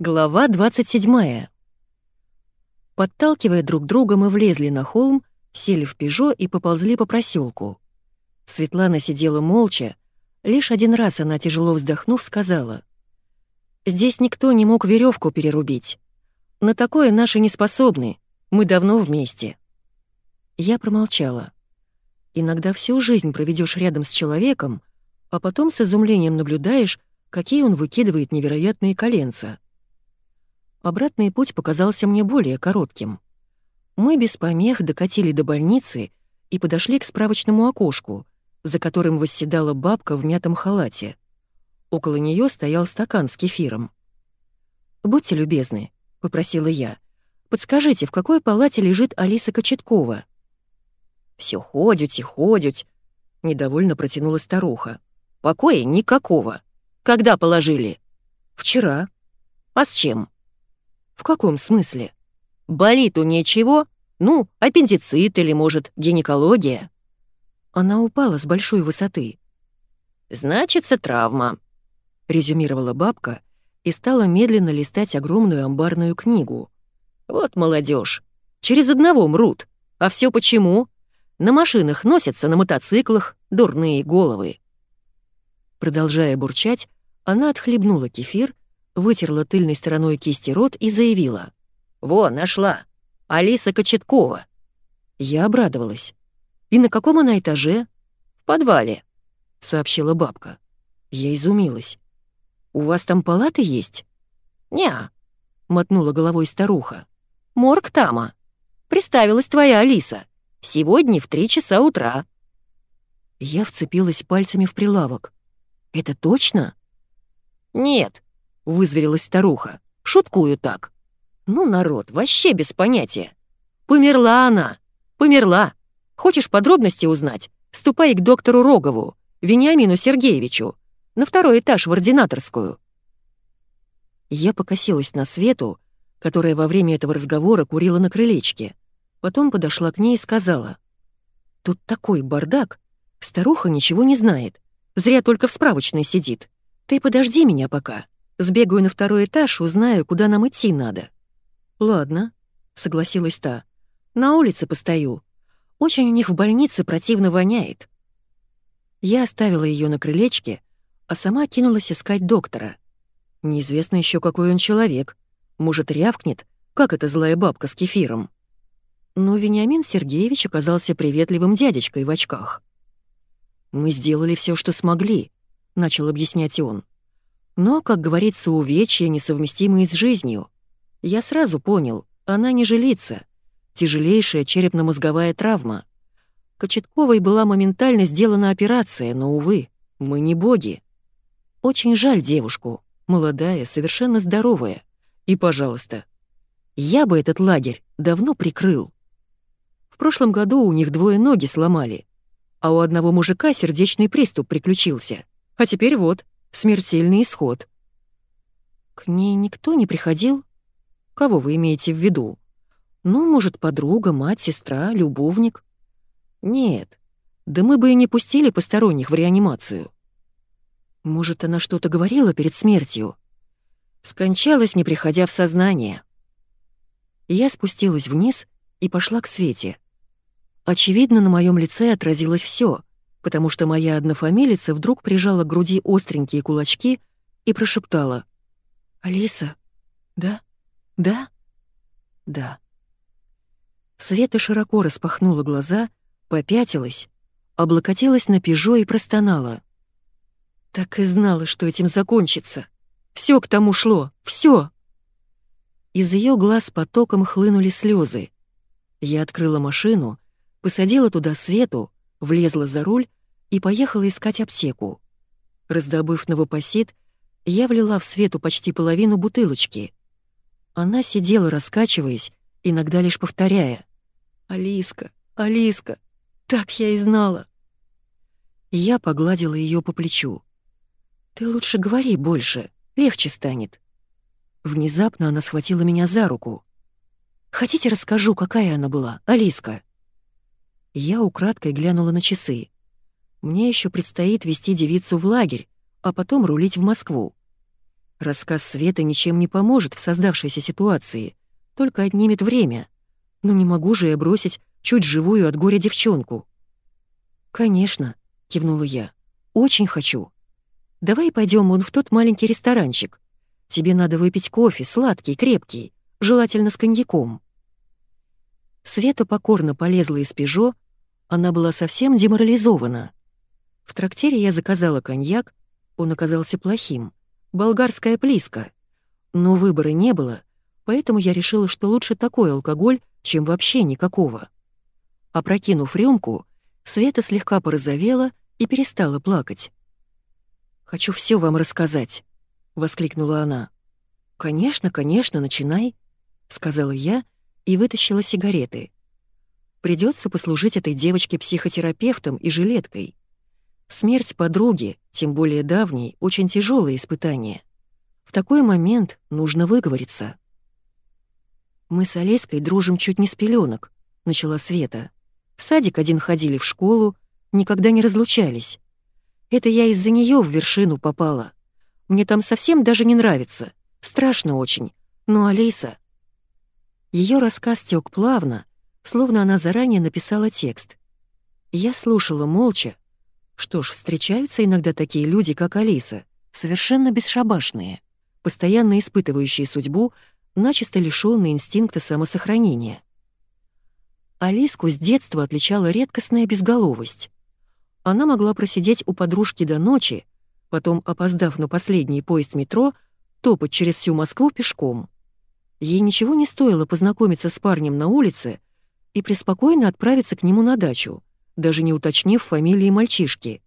Глава 27. Подталкивая друг друга, мы влезли на холм, сели в «Пежо» и поползли по проселку. Светлана сидела молча, лишь один раз она, тяжело вздохнув, сказала. «Здесь никто не мог веревку перерубить. На такое наши не способны, мы давно вместе». Я промолчала. Иногда всю жизнь проведешь рядом с человеком, а потом с изумлением наблюдаешь, какие он выкидывает невероятные коленца. Обратный путь показался мне более коротким. Мы без помех докатили до больницы и подошли к справочному окошку, за которым восседала бабка в мятом халате. Около нее стоял стакан с кефиром. «Будьте любезны», — попросила я, — «подскажите, в какой палате лежит Алиса Кочеткова?» «Все ходють и ходють», — недовольно протянула старуха. «Покоя никакого. Когда положили?» «Вчера». «А с чем?» «В каком смысле?» «Болит у ничего? Ну, аппендицит или, может, гинекология?» Она упала с большой высоты. «Значится, травма», — резюмировала бабка и стала медленно листать огромную амбарную книгу. «Вот молодежь. Через одного мрут. А все почему? На машинах носятся, на мотоциклах, дурные головы». Продолжая бурчать, она отхлебнула кефир вытерла тыльной стороной кисти рот и заявила. «Во, нашла! Алиса Кочеткова!» Я обрадовалась. «И на каком она этаже?» «В подвале», — сообщила бабка. Я изумилась. «У вас там палаты есть?» «Не-а», мотнула головой старуха. «Морг тама. Приставилась твоя Алиса. Сегодня в три часа утра». Я вцепилась пальцами в прилавок. «Это точно?» «Нет», вызверилась старуха. «Шуткую так». «Ну, народ, вообще без понятия. Померла она. Померла. Хочешь подробности узнать? Ступай к доктору Рогову, Вениамину Сергеевичу, на второй этаж в ординаторскую». Я покосилась на Свету, которая во время этого разговора курила на крылечке. Потом подошла к ней и сказала. «Тут такой бардак. Старуха ничего не знает. Зря только в справочной сидит. Ты подожди меня пока». Сбегаю на второй этаж, узнаю, куда нам идти надо». «Ладно», — согласилась та. «На улице постою. Очень у них в больнице противно воняет». Я оставила ее на крылечке, а сама кинулась искать доктора. Неизвестно еще, какой он человек. Может, рявкнет, как эта злая бабка с кефиром. Но Вениамин Сергеевич оказался приветливым дядечкой в очках. «Мы сделали все, что смогли», — начал объяснять он. Но, как говорится, увечья несовместимые с жизнью. Я сразу понял, она не жилится. Тяжелейшая черепно-мозговая травма. Кочетковой была моментально сделана операция, но, увы, мы не боги. Очень жаль девушку, молодая, совершенно здоровая. И, пожалуйста, я бы этот лагерь давно прикрыл. В прошлом году у них двое ноги сломали, а у одного мужика сердечный приступ приключился. А теперь вот, Смертельный исход. К ней никто не приходил? Кого вы имеете в виду? Ну, может, подруга, мать, сестра, любовник? Нет, да мы бы и не пустили посторонних в реанимацию. Может, она что-то говорила перед смертью? Скончалась, не приходя в сознание. Я спустилась вниз и пошла к Свете. Очевидно, на моем лице отразилось все потому что моя однофамилица вдруг прижала к груди остренькие кулачки и прошептала. «Алиса? Да? Да? Да». Света широко распахнула глаза, попятилась, облокотилась на пижо и простонала. «Так и знала, что этим закончится. Все к тому шло, все. Из ее глаз потоком хлынули слезы. Я открыла машину, посадила туда Свету, влезла за руль и поехала искать аптеку. Раздобыв новопосит, я влила в свету почти половину бутылочки. Она сидела, раскачиваясь, иногда лишь повторяя. «Алиска, Алиска, так я и знала!» Я погладила ее по плечу. «Ты лучше говори больше, легче станет». Внезапно она схватила меня за руку. «Хотите, расскажу, какая она была, Алиска?» Я украдкой глянула на часы. Мне еще предстоит вести девицу в лагерь, а потом рулить в Москву. Рассказ Светы ничем не поможет в создавшейся ситуации, только отнимет время. Но не могу же я бросить чуть живую от горя девчонку. «Конечно», — кивнула я, — «очень хочу. Давай пойдем вон в тот маленький ресторанчик. Тебе надо выпить кофе, сладкий, крепкий, желательно с коньяком». Света покорно полезла из «Пежо», она была совсем деморализована. В трактире я заказала коньяк, он оказался плохим, болгарская плиска. Но выбора не было, поэтому я решила, что лучше такой алкоголь, чем вообще никакого. Опрокинув рюмку, Света слегка порозовела и перестала плакать. «Хочу все вам рассказать», — воскликнула она. «Конечно, конечно, начинай», — сказала я и вытащила сигареты. Придется послужить этой девочке психотерапевтом и жилеткой. Смерть подруги, тем более давней, очень тяжелое испытание. В такой момент нужно выговориться. «Мы с Олеской дружим чуть не с пеленок», — начала Света. «В садик один ходили в школу, никогда не разлучались. Это я из-за нее в вершину попала. Мне там совсем даже не нравится. Страшно очень. Но Алиса... Ее рассказ тек плавно, словно она заранее написала текст. Я слушала молча. Что ж, встречаются иногда такие люди, как Алиса, совершенно бесшабашные, постоянно испытывающие судьбу, начисто лишённые инстинкта самосохранения. Алиску с детства отличала редкостная безголовость. Она могла просидеть у подружки до ночи, потом, опоздав на последний поезд метро, топать через всю Москву пешком. Ей ничего не стоило познакомиться с парнем на улице и преспокойно отправиться к нему на дачу, даже не уточнив фамилии мальчишки.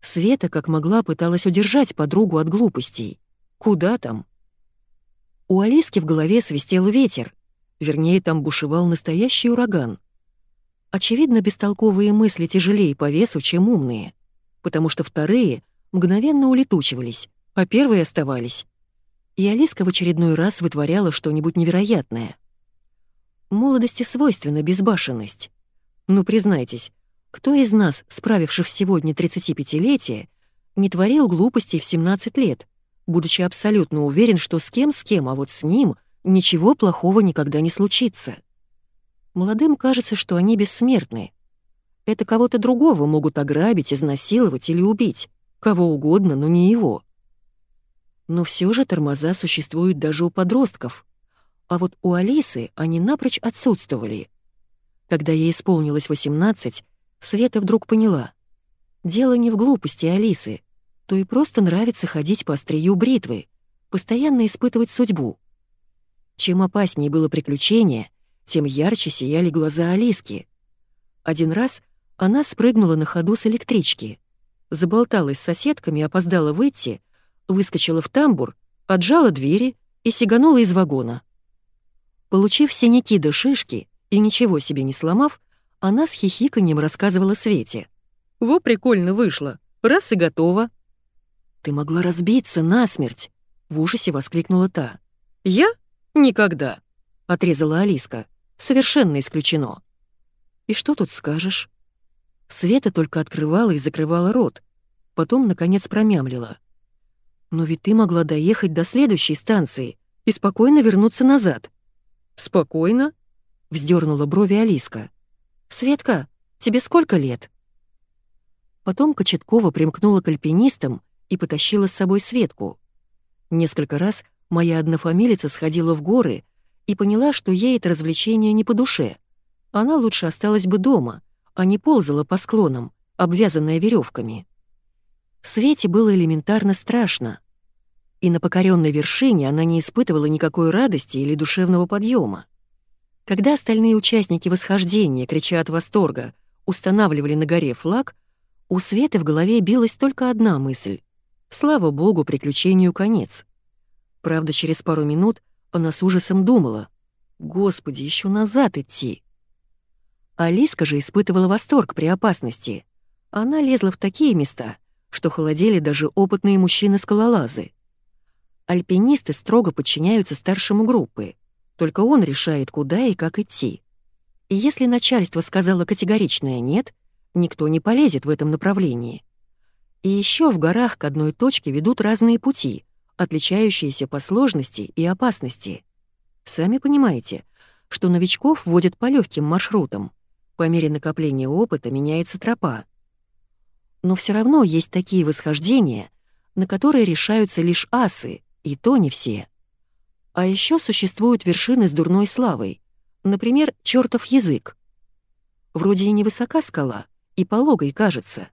Света как могла пыталась удержать подругу от глупостей. Куда там? У Алиски в голове свистел ветер, вернее, там бушевал настоящий ураган. Очевидно, бестолковые мысли тяжелее по весу, чем умные, потому что вторые мгновенно улетучивались, а первые оставались и Алиска в очередной раз вытворяла что-нибудь невероятное. Молодости свойственна безбашенность. Ну, признайтесь, кто из нас, справивших сегодня 35-летие, не творил глупостей в 17 лет, будучи абсолютно уверен, что с кем с кем, а вот с ним ничего плохого никогда не случится? Молодым кажется, что они бессмертны. Это кого-то другого могут ограбить, изнасиловать или убить, кого угодно, но не его. Но все же тормоза существуют даже у подростков. А вот у Алисы они напрочь отсутствовали. Когда ей исполнилось 18, Света вдруг поняла. Дело не в глупости Алисы, то и просто нравится ходить по острию бритвы, постоянно испытывать судьбу. Чем опаснее было приключение, тем ярче сияли глаза Алиски. Один раз она спрыгнула на ходу с электрички, заболталась с соседками, опоздала выйти — выскочила в тамбур, отжала двери и сиганула из вагона. Получив синяки до шишки и ничего себе не сломав, она с хихиканьем рассказывала Свете. «Во, прикольно вышло. Раз и готово». «Ты могла разбиться насмерть!» — в ужасе воскликнула та. «Я? Никогда!» — отрезала Алиска. «Совершенно исключено». «И что тут скажешь?» Света только открывала и закрывала рот, потом, наконец, промямлила. Но ведь ты могла доехать до следующей станции и спокойно вернуться назад. Спокойно? Вздернула брови Алиска. Светка, тебе сколько лет? Потом Кочеткова примкнула к альпинистам и потащила с собой Светку. Несколько раз моя однофамилица сходила в горы и поняла, что ей это развлечение не по душе. Она лучше осталась бы дома, а не ползала по склонам, обвязанная веревками. Свете было элементарно страшно. И на покоренной вершине она не испытывала никакой радости или душевного подъема. Когда остальные участники восхождения, крича от восторга, устанавливали на горе флаг, у Светы в голове билась только одна мысль. Слава богу, приключению конец. Правда, через пару минут она с ужасом думала. «Господи, еще назад идти!» Алиска же испытывала восторг при опасности. Она лезла в такие места, что холодели даже опытные мужчины-скалолазы. Альпинисты строго подчиняются старшему группы, только он решает, куда и как идти. И если начальство сказало категоричное «нет», никто не полезет в этом направлении. И еще в горах к одной точке ведут разные пути, отличающиеся по сложности и опасности. Сами понимаете, что новичков вводят по легким маршрутам. По мере накопления опыта меняется тропа. Но все равно есть такие восхождения, на которые решаются лишь асы, и то не все. А еще существуют вершины с дурной славой, например, чертов язык. Вроде и невысока скала, и пологой кажется,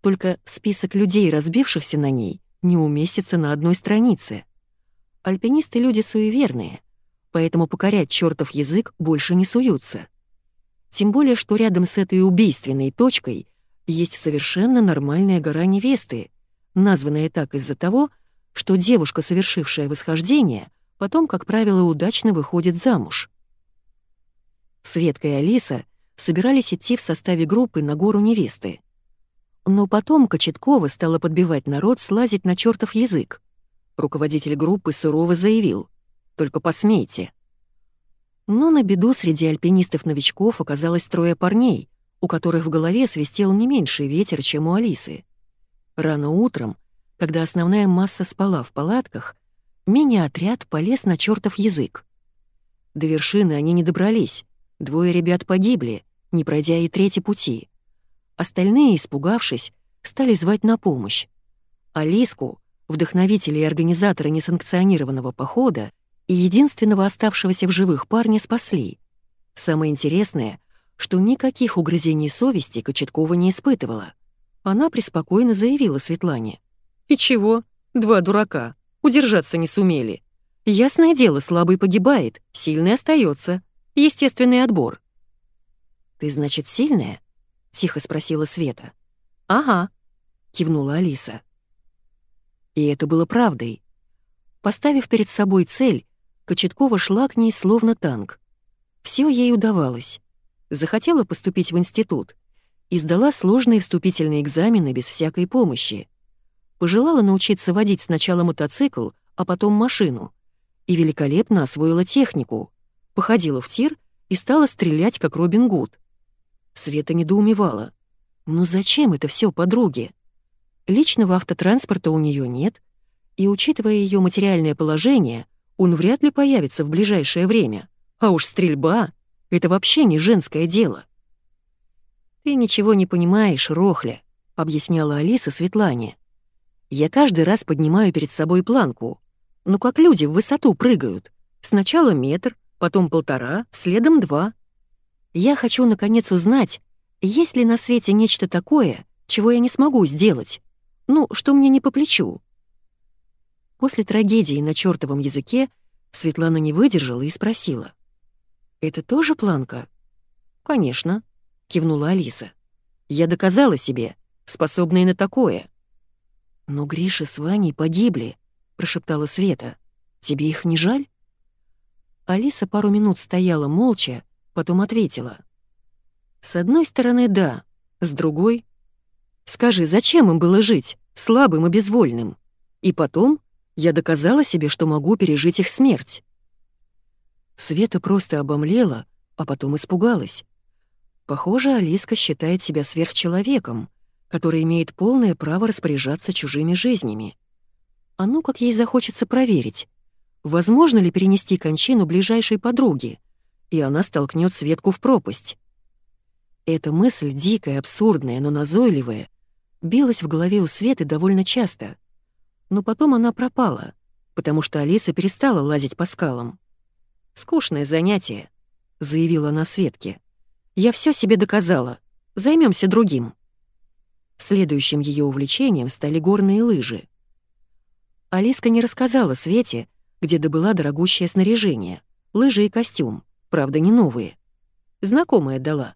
только список людей, разбившихся на ней, не уместится на одной странице. Альпинисты люди суеверные, поэтому покорять чертов язык больше не суются. Тем более, что рядом с этой убийственной точкой есть совершенно нормальная гора невесты, названная так из-за того, что девушка, совершившая восхождение, потом, как правило, удачно выходит замуж. Светка и Алиса собирались идти в составе группы на гору невесты. Но потом Кочеткова стала подбивать народ слазить на чертов язык. Руководитель группы сурово заявил «Только посмейте». Но на беду среди альпинистов-новичков оказалось трое парней, у которых в голове свистел не меньший ветер, чем у Алисы. Рано утром, когда основная масса спала в палатках, мини-отряд полез на чертов язык. До вершины они не добрались, двое ребят погибли, не пройдя и трети пути. Остальные, испугавшись, стали звать на помощь. Алиску, вдохновителя и организатора несанкционированного похода, и единственного оставшегося в живых парня спасли. Самое интересное, что никаких угрызений совести Кочеткова не испытывала. Она преспокойно заявила Светлане. «И чего? Два дурака. Удержаться не сумели. Ясное дело, слабый погибает, сильный остается. Естественный отбор». «Ты, значит, сильная?» — тихо спросила Света. «Ага», — кивнула Алиса. И это было правдой. Поставив перед собой цель, Кочеткова шла к ней словно танк. Все ей удавалось. Захотела поступить в институт и сдала сложные вступительные экзамены без всякой помощи. Пожелала научиться водить сначала мотоцикл, а потом машину. И великолепно освоила технику. Походила в тир и стала стрелять, как Робин Гуд. Света недоумевала. Ну зачем это все подруге? Личного автотранспорта у нее нет, и, учитывая ее материальное положение, он вряд ли появится в ближайшее время. А уж стрельба — это вообще не женское дело. «Ты ничего не понимаешь, Рохля», — объясняла Алиса Светлане. «Я каждый раз поднимаю перед собой планку. Ну как люди в высоту прыгают. Сначала метр, потом полтора, следом два. Я хочу, наконец, узнать, есть ли на свете нечто такое, чего я не смогу сделать. Ну, что мне не по плечу. После трагедии на чертовом языке Светлана не выдержала и спросила. «Это тоже планка?» «Конечно», — кивнула Алиса. «Я доказала себе, способна и на такое». «Но Гриша с Ваней погибли», — прошептала Света. «Тебе их не жаль?» Алиса пару минут стояла молча, потом ответила. «С одной стороны, да, с другой... Скажи, зачем им было жить, слабым и безвольным? И потом я доказала себе, что могу пережить их смерть». Света просто обомлела, а потом испугалась. Похоже, Алиска считает себя сверхчеловеком, который имеет полное право распоряжаться чужими жизнями. А ну, как ей захочется проверить, возможно ли перенести кончину ближайшей подруги, и она столкнет Светку в пропасть. Эта мысль, дикая, абсурдная, но назойливая, билась в голове у Светы довольно часто. Но потом она пропала, потому что Алиса перестала лазить по скалам. «Скучное занятие», — заявила она Светке. «Я все себе доказала. Займемся другим». Следующим ее увлечением стали горные лыжи. Алиска не рассказала Свете, где добыла дорогущее снаряжение, лыжи и костюм правда не новые. Знакомая дала,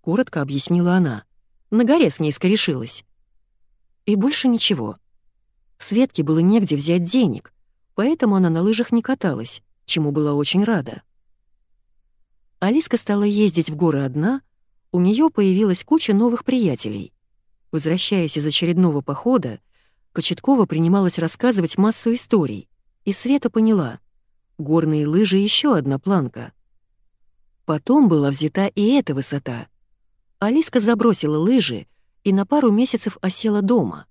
коротко объяснила она. На горе с ней скорешилась. И больше ничего. Светке было негде взять денег, поэтому она на лыжах не каталась, чему была очень рада. Алиска стала ездить в горы одна, у нее появилась куча новых приятелей. Возвращаясь из очередного похода, Кочеткова принималась рассказывать массу историй, и Света поняла — горные лыжи — еще одна планка — Потом была взята и эта высота. Алиска забросила лыжи и на пару месяцев осела дома.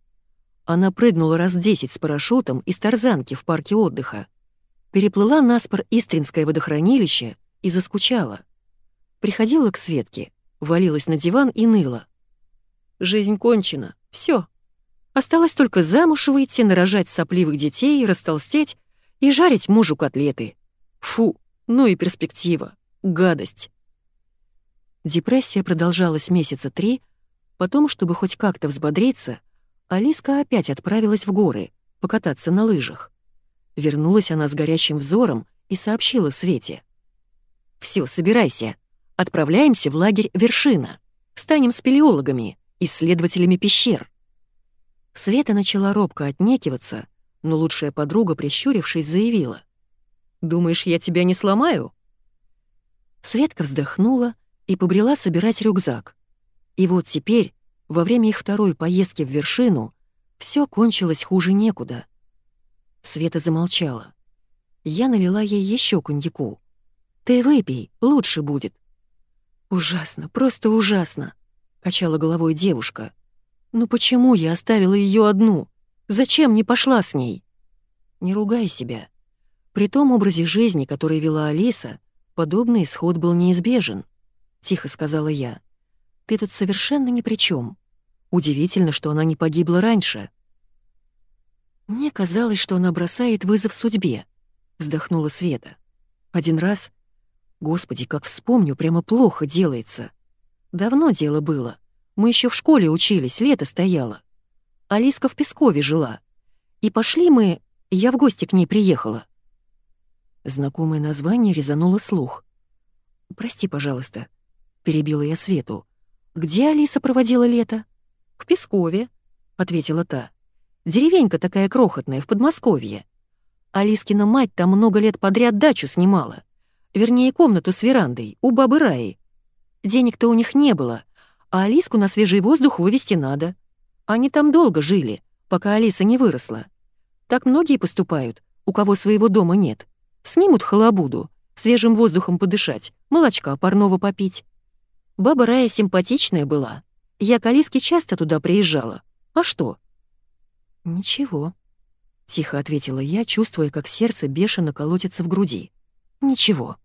Она прыгнула раз десять с парашютом из тарзанки в парке отдыха. Переплыла наспор Истринское водохранилище и заскучала. Приходила к Светке, валилась на диван и ныла. Жизнь кончена, все. Осталось только замуж выйти, нарожать сопливых детей, растолстеть и жарить мужу котлеты. Фу, ну и перспектива. Гадость. Депрессия продолжалась месяца три, потом, чтобы хоть как-то взбодриться, Алиска опять отправилась в горы, покататься на лыжах. Вернулась она с горящим взором и сообщила Свете. «Всё, собирайся. Отправляемся в лагерь «Вершина». Станем спелеологами, исследователями пещер». Света начала робко отнекиваться, но лучшая подруга, прищурившись, заявила. «Думаешь, я тебя не сломаю?» Светка вздохнула и побрела собирать рюкзак. И вот теперь, во время их второй поездки в вершину, все кончилось хуже некуда. Света замолчала. Я налила ей еще коньяку. «Ты выпей, лучше будет». «Ужасно, просто ужасно», — качала головой девушка. «Ну почему я оставила ее одну? Зачем не пошла с ней?» «Не ругай себя. При том образе жизни, который вела Алиса, подобный исход был неизбежен», — тихо сказала я. «Ты тут совершенно ни при чем. Удивительно, что она не погибла раньше». «Мне казалось, что она бросает вызов судьбе», — вздохнула Света. «Один раз... Господи, как вспомню, прямо плохо делается. Давно дело было. Мы еще в школе учились, лето стояло. Алиска в Пескове жила. И пошли мы... Я в гости к ней приехала. Знакомое название резануло слух. «Прости, пожалуйста», — перебила я Свету. «Где Алиса проводила лето?» «В Пескове», — ответила та. «Деревенька такая крохотная, в Подмосковье. Алискина мать там много лет подряд дачу снимала. Вернее, комнату с верандой, у бабы Раи. Денег-то у них не было, а Алиску на свежий воздух вывести надо. Они там долго жили, пока Алиса не выросла. Так многие поступают, у кого своего дома нет. Снимут халабуду, свежим воздухом подышать, молочка парного попить. Баба Рая симпатичная была. Я к Алиске часто туда приезжала. А что? Ничего, — тихо ответила я, чувствуя, как сердце бешено колотится в груди. Ничего.